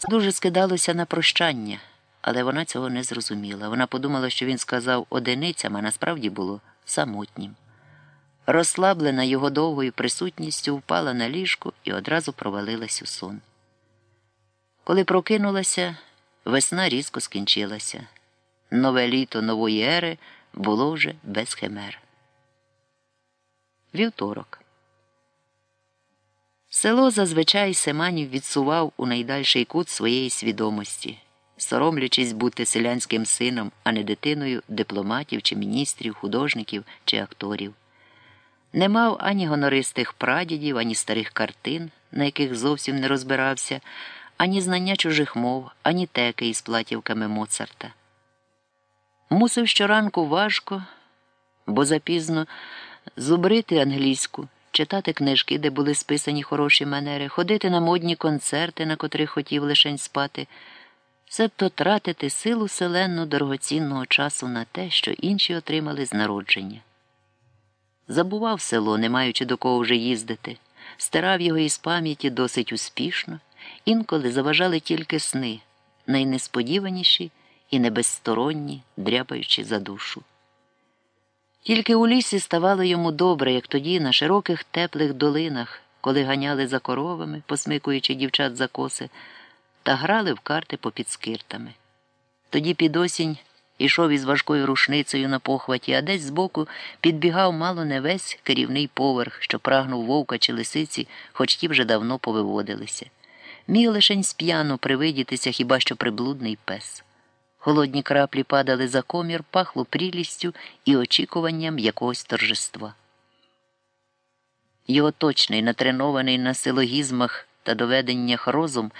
Це дуже скидалося на прощання, але вона цього не зрозуміла. Вона подумала, що він сказав одиницям, а насправді було самотнім. Розслаблена його довгою присутністю, впала на ліжку і одразу провалилась у сон. Коли прокинулася, весна різко скінчилася. Нове літо нової ери було вже без химер. Вівторок. Село зазвичай Семанів відсував у найдальший кут своєї свідомості, соромлячись бути селянським сином, а не дитиною дипломатів чи міністрів, художників чи акторів. Не мав ані гонористих прадідів, ані старих картин, на яких зовсім не розбирався, ані знання чужих мов, ані теки із платівками Моцарта. Мусив щоранку важко, бо запізно зубрити англійську, читати книжки, де були списані хороші манери, ходити на модні концерти, на котрих хотів лишень спати, себто тратити силу селенну дорогоцінного часу на те, що інші отримали з народження. Забував село, не маючи до кого вже їздити, стирав його із пам'яті досить успішно, інколи заважали тільки сни, найнесподіваніші і небезсторонні, дряпаючи за душу. Тільки у лісі ставало йому добре, як тоді, на широких теплих долинах, коли ганяли за коровами, посмикуючи дівчат за коси, та грали в карти попід скиртами. Тоді під осінь ішов із важкою рушницею на похваті, а десь збоку підбігав мало не весь керівний поверх, що прагнув вовка чи лисиці, хоч ті вже давно повиводилися. Міг лишень сп'яно привидітися хіба що приблудний пес. Холодні краплі падали за комір, пахло прілістю і очікуванням якогось торжества. Його точний, натренований на силогізмах та доведеннях розум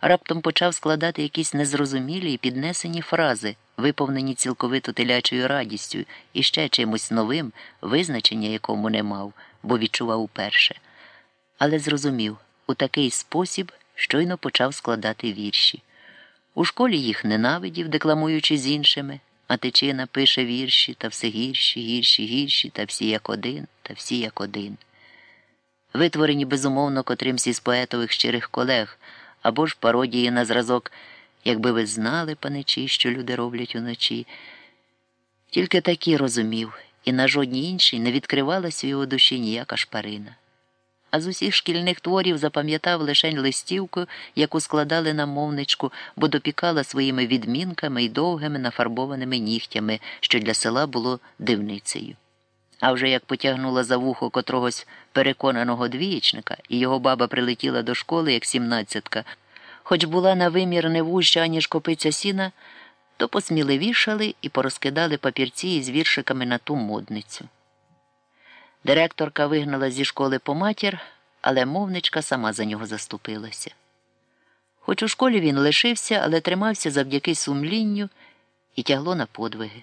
раптом почав складати якісь незрозумілі і піднесені фрази, виповнені цілковито телячою радістю і ще чимось новим, визначення якому не мав, бо відчував уперше. Але зрозумів у такий спосіб щойно почав складати вірші. У школі їх ненавидів, декламуючи з іншими, а тичина пише вірші та все гірші, гірші, гірші, та всі як один, та всі як один. Витворені безумовно котримсь із поетових щирих колег, або ж пародії на зразок, якби ви знали, паничі, що люди роблять уночі. Тільки такі розумів, і на жодній іншій не відкривалася у його душі ніяка шпарина а з усіх шкільних творів запам'ятав лишень листівку, яку складали на мовничку, бо допікала своїми відмінками і довгими нафарбованими нігтями, що для села було дивницею. А вже як потягнула за вухо котрогось переконаного двієчника, і його баба прилетіла до школи, як сімнадцятка, хоч була на вимір не вужча, аніж копиця сіна, то посміливішали і порозкидали папірці із віршиками на ту модницю. Директорка вигнала зі школи по матір, але мовничка сама за нього заступилася. Хоч у школі він лишився, але тримався завдяки сумлінню і тягло на подвиги.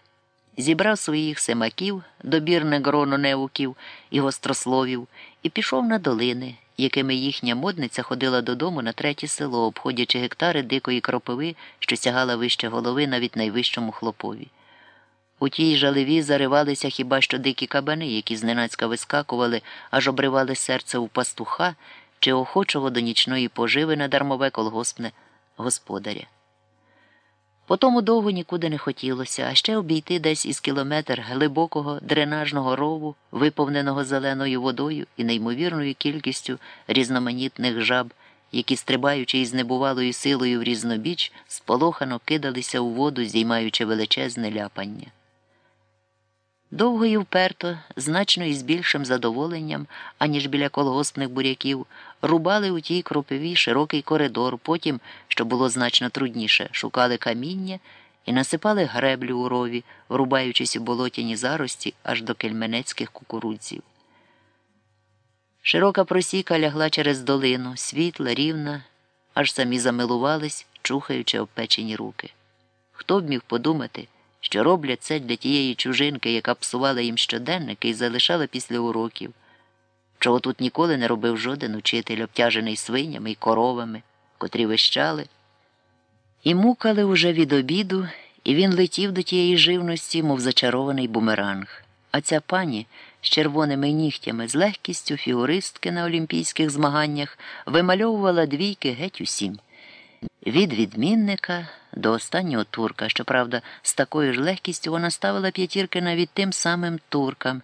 Зібрав своїх семаків, добірне гроно неуків і гострословів, і пішов на долини, якими їхня модниця ходила додому на третє село, обходячи гектари дикої кропиви, що сягала вище голови навіть найвищому хлопові. У тій жалеві заривалися хіба що дикі кабани, які зненацька вискакували, аж обривали серце у пастуха чи охочого до нічної поживи на дармове колгоспне господаря. Потому довго нікуди не хотілося, а ще обійти десь із кілометр глибокого дренажного рову, виповненого зеленою водою і неймовірною кількістю різноманітних жаб, які, стрибаючи із небувалою силою в різнобіч, сполохано кидалися у воду, здіймаючи величезне ляпання. Довго і вперто, значно із більшим задоволенням, аніж біля колгоспних буряків, рубали у тій кропиві широкий коридор, потім, що було значно трудніше, шукали каміння і насипали греблю у рові, врубаючись у болотяні зарості аж до кельменецьких кукурудзів. Широка просіка лягла через долину, світла, рівна, аж самі замилувались, чухаючи обпечені руки. Хто б міг подумати? Що роблять це для тієї чужинки, яка псувала їм щоденники і залишала після уроків, чого тут ніколи не робив жоден учитель, обтяжений свинями і коровами, котрі вищали. І мукали уже від обіду, і він летів до тієї живності, мов зачарований бумеранг. А ця пані з червоними нігтями, з легкістю фігуристки на олімпійських змаганнях вимальовувала двійки геть усім. Від відмінника до останнього турка, щоправда, з такою ж легкістю вона ставила п'ятірки навіть тим самим туркам.